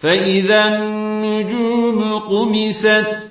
فإذا النجوم طمست